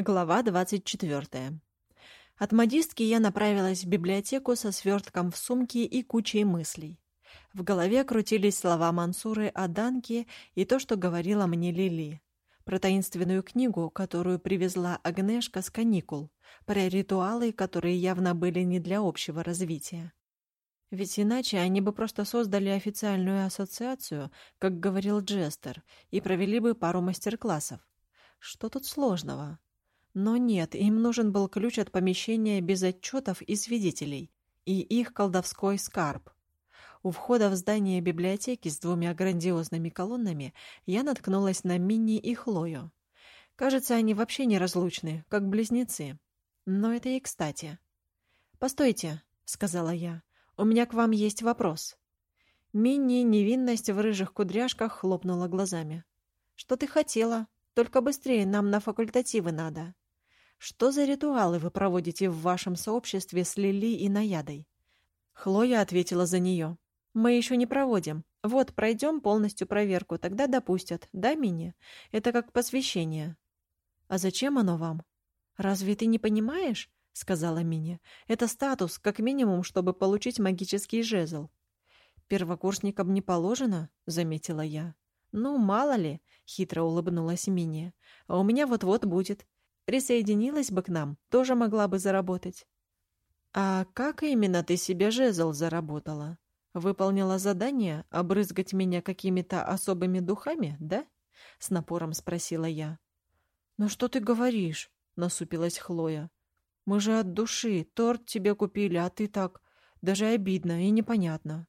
Глава 24. От модистки я направилась в библиотеку со свертком в сумке и кучей мыслей. В голове крутились слова Мансуры о Данке и то, что говорила мне Лили. Про таинственную книгу, которую привезла Агнешка с каникул, про ритуалы, которые явно были не для общего развития. Ведь иначе они бы просто создали официальную ассоциацию, как говорил Джестер, и провели бы пару мастер-классов. Что тут сложного? Но нет, им нужен был ключ от помещения без отчетов и свидетелей, и их колдовской скарб. У входа в здание библиотеки с двумя грандиозными колоннами я наткнулась на Минни и Хлою. Кажется, они вообще неразлучны, как близнецы. Но это и кстати. «Постойте», — сказала я, — «у меня к вам есть вопрос». Минни, невинность в рыжих кудряшках, хлопнула глазами. «Что ты хотела? Только быстрее, нам на факультативы надо». Что за ритуалы вы проводите в вашем сообществе с Лили и Наядой? Хлоя ответила за нее. Мы еще не проводим. Вот, пройдем полностью проверку, тогда допустят. Да, Мини? Это как посвящение. А зачем оно вам? Разве ты не понимаешь? Сказала Мини. Это статус, как минимум, чтобы получить магический жезл. Первокурсникам не положено, заметила я. Ну, мало ли, хитро улыбнулась Мини. А у меня вот-вот будет присоединилась бы к нам, тоже могла бы заработать. А как именно ты себе жезл заработала? Выполнила задание обрызгать меня какими-то особыми духами, да? С напором спросила я. Ну что ты говоришь? Насупилась Хлоя. Мы же от души, торт тебе купили, а ты так... Даже обидно и непонятно.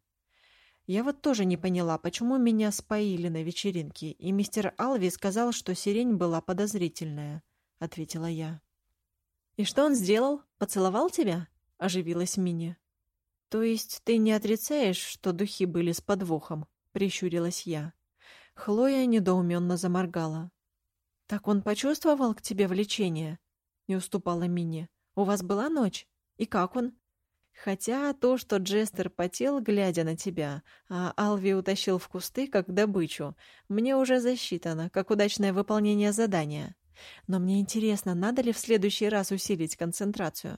Я вот тоже не поняла, почему меня споили на вечеринке, и мистер Алви сказал, что сирень была подозрительная. — ответила я. «И что он сделал? Поцеловал тебя?» — оживилась Мини. «То есть ты не отрицаешь, что духи были с подвохом?» — прищурилась я. Хлоя недоуменно заморгала. «Так он почувствовал к тебе влечение?» — не уступала Мини. «У вас была ночь? И как он?» Хотя то, что Джестер потел, глядя на тебя, а Алви утащил в кусты, как добычу, мне уже засчитано, как удачное выполнение задания. Но мне интересно, надо ли в следующий раз усилить концентрацию?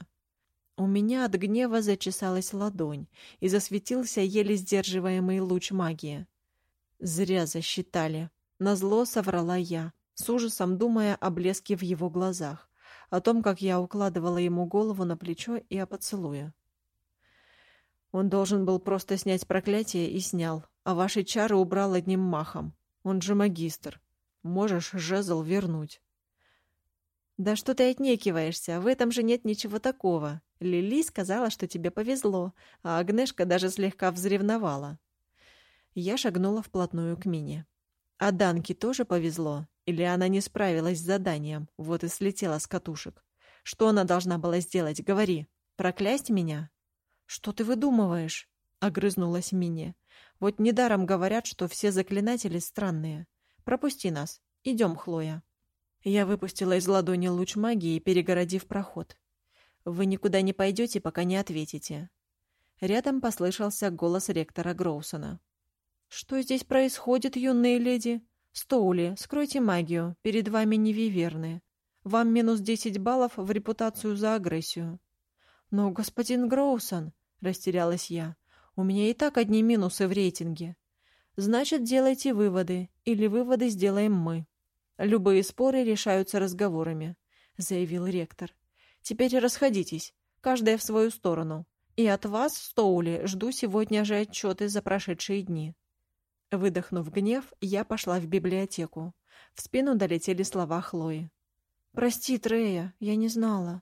У меня от гнева зачесалась ладонь, и засветился еле сдерживаемый луч магии. Зря засчитали. Назло соврала я, с ужасом думая о блеске в его глазах, о том, как я укладывала ему голову на плечо и о поцелуе. Он должен был просто снять проклятие и снял, а ваши чары убрал одним махом. Он же магистр. Можешь жезл вернуть. «Да что ты отнекиваешься? В этом же нет ничего такого. Лили сказала, что тебе повезло, а Агнешка даже слегка взревновала». Я шагнула вплотную к Мине. А Данке тоже повезло? Или она не справилась с заданием, вот и слетела с катушек? Что она должна была сделать? Говори. Проклясть меня? Что ты выдумываешь? Огрызнулась Мине. Вот недаром говорят, что все заклинатели странные. Пропусти нас. Идем, Хлоя. Я выпустила из ладони луч магии, перегородив проход. «Вы никуда не пойдете, пока не ответите». Рядом послышался голос ректора Гроусона. «Что здесь происходит, юные леди? Стоули, скройте магию, перед вами не виверны. Вам минус десять баллов в репутацию за агрессию». «Но, господин Гроусон», — растерялась я, — «у меня и так одни минусы в рейтинге». «Значит, делайте выводы, или выводы сделаем мы». Любые споры решаются разговорами, заявил ректор. Теперь расходитесь, каждая в свою сторону. И от вас, Стоули, жду сегодня же отчеты за прошедшие дни. Выдохнув гнев, я пошла в библиотеку. В спину долетели слова Хлои. «Прости, Трея, я не знала».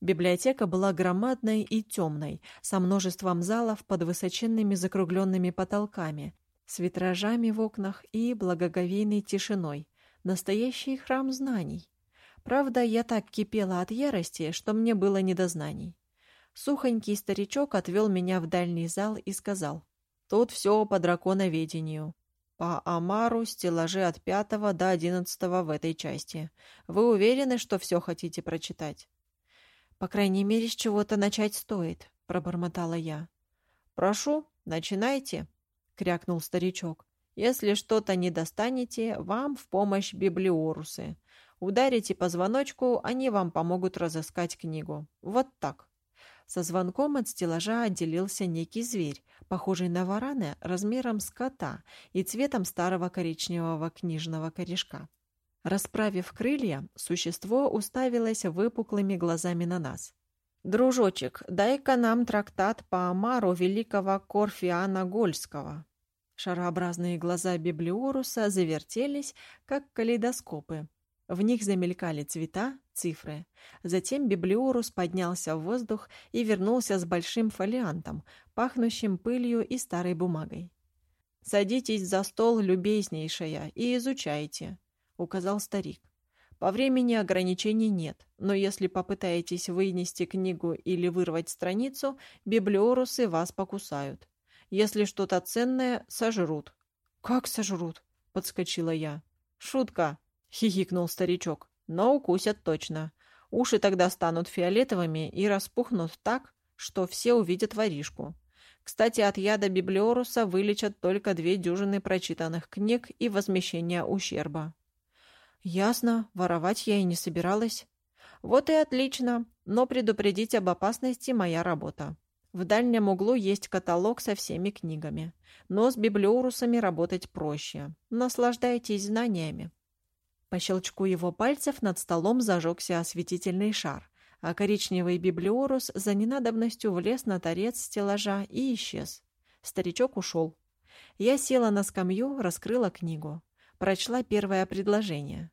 Библиотека была громадной и темной, со множеством залов под высоченными закругленными потолками, с витражами в окнах и благоговейной тишиной. Настоящий храм знаний. Правда, я так кипела от ярости, что мне было не до знаний. Сухонький старичок отвел меня в дальний зал и сказал. «Тут все по драконоведению. По Амару стеллажи от пятого до одиннадцатого в этой части. Вы уверены, что все хотите прочитать?» «По крайней мере, с чего-то начать стоит», — пробормотала я. «Прошу, начинайте», — крякнул старичок. Если что-то не достанете, вам в помощь библиорусы. Ударите по звоночку, они вам помогут разыскать книгу. Вот так. Со звонком от стеллажа отделился некий зверь, похожий на варана размером с кота и цветом старого коричневого книжного корешка. Расправив крылья, существо уставилось выпуклыми глазами на нас. «Дружочек, дай-ка нам трактат по Амару великого Корфиана Гольского». Шарообразные глаза Библиоруса завертелись, как калейдоскопы. В них замелькали цвета, цифры. Затем Библиорус поднялся в воздух и вернулся с большим фолиантом, пахнущим пылью и старой бумагой. «Садитесь за стол, любезнейшая, и изучайте», — указал старик. По времени ограничений нет, но если попытаетесь вынести книгу или вырвать страницу, библиорусы вас покусают. Если что-то ценное, сожрут. «Как сожрут?» — подскочила я. «Шутка!» — хихикнул старичок. «Но укусят точно. Уши тогда станут фиолетовыми и распухнут так, что все увидят воришку. Кстати, от яда библиоруса вылечат только две дюжины прочитанных книг и возмещение ущерба. Ясно, воровать я и не собиралась. Вот и отлично, но предупредить об опасности моя работа. В дальнем углу есть каталог со всеми книгами. Но с библиорусами работать проще. Наслаждайтесь знаниями. По щелчку его пальцев над столом зажегся осветительный шар, а коричневый библиорус за ненадобностью влез на торец стеллажа и исчез. Старичок ушел. Я села на скамью, раскрыла книгу. Прочла первое предложение.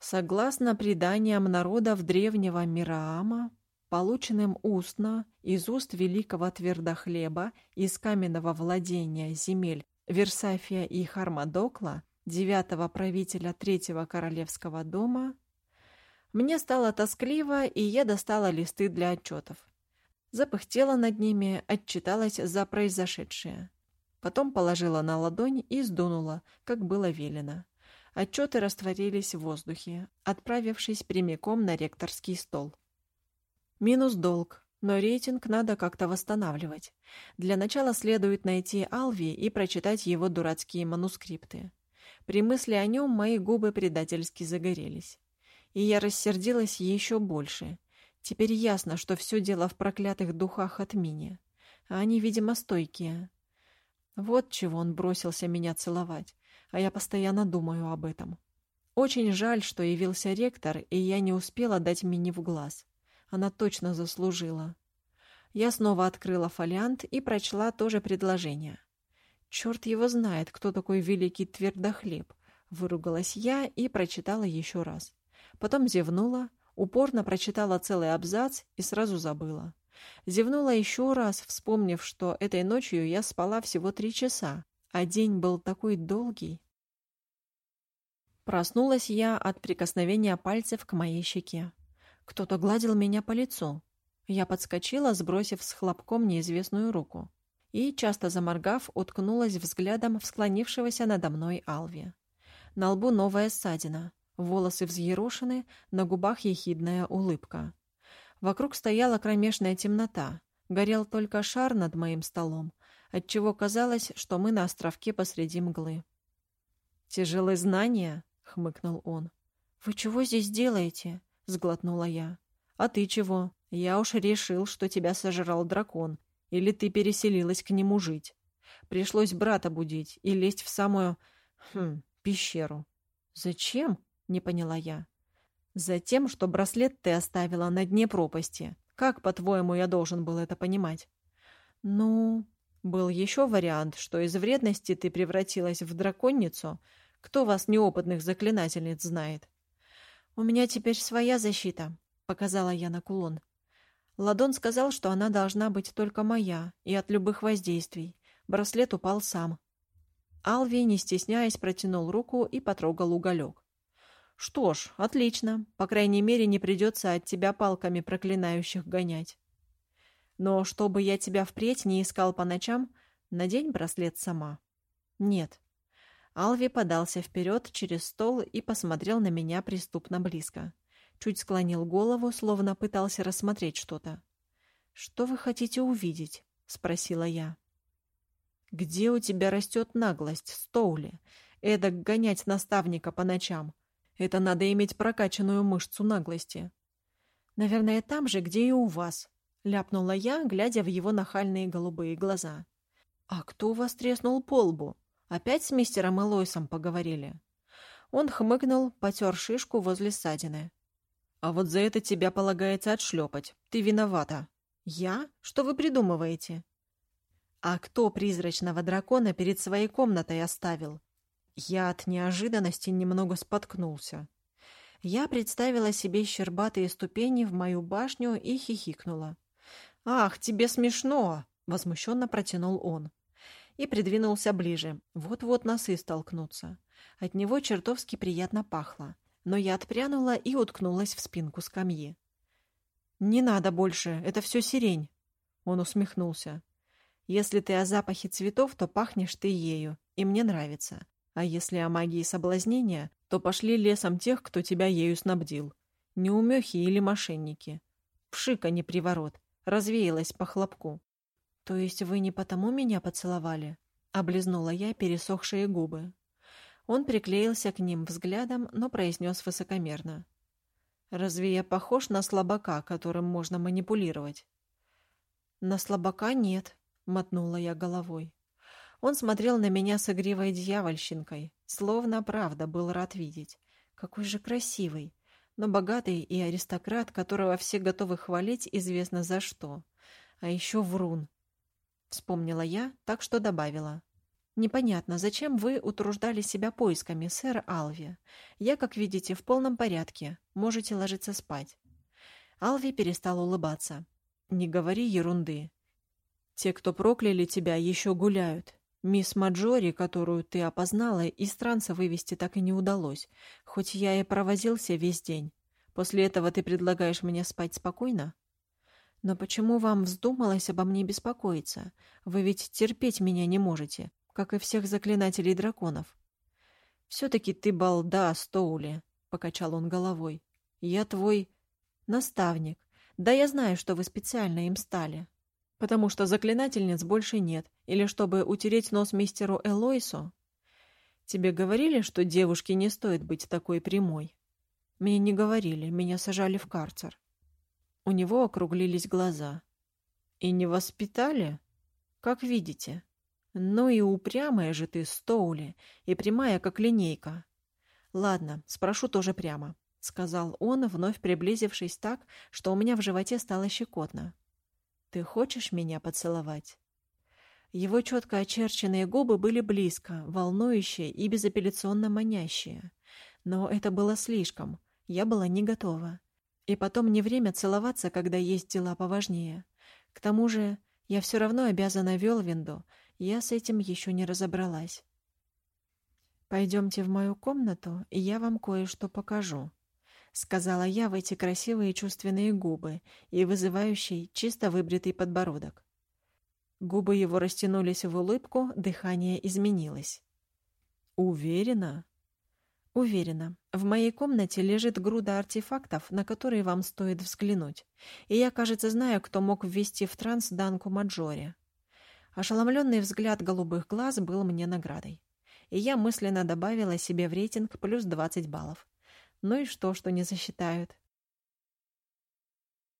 Согласно преданиям народов древнего Мираама, полученным устно из уст великого твердохлеба из каменного владения земель Версафия и Хармадокла, девятого правителя третьего королевского дома, мне стало тоскливо, и я достала листы для отчетов. Запыхтела над ними, отчиталась за произошедшее. Потом положила на ладонь и сдунула, как было велено. Отчеты растворились в воздухе, отправившись прямиком на ректорский стол. Минус долг, но рейтинг надо как-то восстанавливать. Для начала следует найти Алви и прочитать его дурацкие манускрипты. При мысли о нем мои губы предательски загорелись. И я рассердилась еще больше. Теперь ясно, что все дело в проклятых духах от Мини. А они, видимо, стойкие. Вот чего он бросился меня целовать а я постоянно думаю об этом. Очень жаль, что явился ректор, и я не успела дать Мини в глаз. Она точно заслужила. Я снова открыла фолиант и прочла то же предложение. «Черт его знает, кто такой великий твердохлеб», — выругалась я и прочитала еще раз. Потом зевнула, упорно прочитала целый абзац и сразу забыла. Зевнула еще раз, вспомнив, что этой ночью я спала всего три часа, а день был такой долгий. Проснулась я от прикосновения пальцев к моей щеке. Кто-то гладил меня по лицу. Я подскочила, сбросив с хлопком неизвестную руку. И, часто заморгав, уткнулась взглядом в склонившегося надо мной Алви. На лбу новая ссадина, волосы взъерошены, на губах ехидная улыбка. Вокруг стояла кромешная темнота, горел только шар над моим столом, отчего казалось, что мы на островке посреди мглы. «Тяжелые знания?» — хмыкнул он. «Вы чего здесь делаете?» — сглотнула я. «А ты чего? Я уж решил, что тебя сожрал дракон, или ты переселилась к нему жить. Пришлось брата будить и лезть в самую... Хм, пещеру». «Зачем?» — не поняла я. «Затем, что браслет ты оставила на дне пропасти. Как, по-твоему, я должен был это понимать?» «Ну...» Был еще вариант, что из вредности ты превратилась в драконницу. Кто вас, неопытных заклинательниц, знает? «У меня теперь своя защита», — показала я на кулон. Ладон сказал, что она должна быть только моя и от любых воздействий. Браслет упал сам. Алви, не стесняясь, протянул руку и потрогал уголек. «Что ж, отлично. По крайней мере, не придется от тебя палками проклинающих гонять». Но чтобы я тебя впредь не искал по ночам, надень браслет сама. Нет. Алви подался вперед через стол и посмотрел на меня преступно близко. Чуть склонил голову, словно пытался рассмотреть что-то. «Что вы хотите увидеть?» — спросила я. Где у тебя растет наглость, Стоули? Эдак гонять наставника по ночам. Это надо иметь прокачанную мышцу наглости. Наверное, там же, где и у вас, — ляпнула я, глядя в его нахальные голубые глаза. «А кто вас треснул по лбу? Опять с мистером Элойсом поговорили?» Он хмыкнул, потер шишку возле ссадины. «А вот за это тебя полагается отшлепать. Ты виновата». «Я? Что вы придумываете?» «А кто призрачного дракона перед своей комнатой оставил?» Я от неожиданности немного споткнулся. Я представила себе щербатые ступени в мою башню и хихикнула. «Ах, тебе смешно!» — возмущенно протянул он. И придвинулся ближе. Вот-вот носы столкнутся. От него чертовски приятно пахло. Но я отпрянула и уткнулась в спинку скамьи. «Не надо больше, это все сирень!» Он усмехнулся. «Если ты о запахе цветов, то пахнешь ты ею, и мне нравится. А если о магии соблазнения, то пошли лесом тех, кто тебя ею снабдил. Неумехи или мошенники. Пшика не приворот развеялась по хлопку. «То есть вы не потому меня поцеловали?» — облизнула я пересохшие губы. Он приклеился к ним взглядом, но произнес высокомерно. «Разве я похож на слабака, которым можно манипулировать?» «На слабака нет», — мотнула я головой. Он смотрел на меня с игривой дьявольщинкой, словно правда был рад видеть. Какой же красивый, но богатый и аристократ, которого все готовы хвалить известно за что. А еще врун. Вспомнила я, так что добавила. «Непонятно, зачем вы утруждали себя поисками, сэр Алви? Я, как видите, в полном порядке. Можете ложиться спать». Алви перестал улыбаться. «Не говори ерунды. Те, кто прокляли тебя, еще гуляют. Мисс Маджори, которую ты опознала, из транса вывести так и не удалось, хоть я и провозился весь день. После этого ты предлагаешь мне спать спокойно? Но почему вам вздумалось обо мне беспокоиться? Вы ведь терпеть меня не можете, как и всех заклинателей драконов. Все-таки ты балда, Стоули, — покачал он головой. Я твой наставник. Да я знаю, что вы специально им стали потому что заклинательниц больше нет, или чтобы утереть нос мистеру Элойсу? Тебе говорили, что девушке не стоит быть такой прямой? Мне не говорили, меня сажали в карцер. У него округлились глаза. И не воспитали? Как видите. Ну и упрямая же ты, Стоули, и прямая, как линейка. Ладно, спрошу тоже прямо, — сказал он, вновь приблизившись так, что у меня в животе стало щекотно. «Ты хочешь меня поцеловать?» Его четко очерченные губы были близко, волнующие и безапелляционно манящие. Но это было слишком. Я была не готова. И потом не время целоваться, когда есть дела поважнее. К тому же я все равно обязана Велвинду, я с этим еще не разобралась. «Пойдемте в мою комнату, и я вам кое-что покажу», — сказала я в эти красивые чувственные губы и вызывающий чисто выбритый подбородок. Губы его растянулись в улыбку, дыхание изменилось. «Уверена?» «Уверена. В моей комнате лежит груда артефактов, на которые вам стоит взглянуть. И я, кажется, знаю, кто мог ввести в транс Данку Маджори». Ошеломленный взгляд голубых глаз был мне наградой. И я мысленно добавила себе в рейтинг плюс 20 баллов. Ну и что, что не засчитают?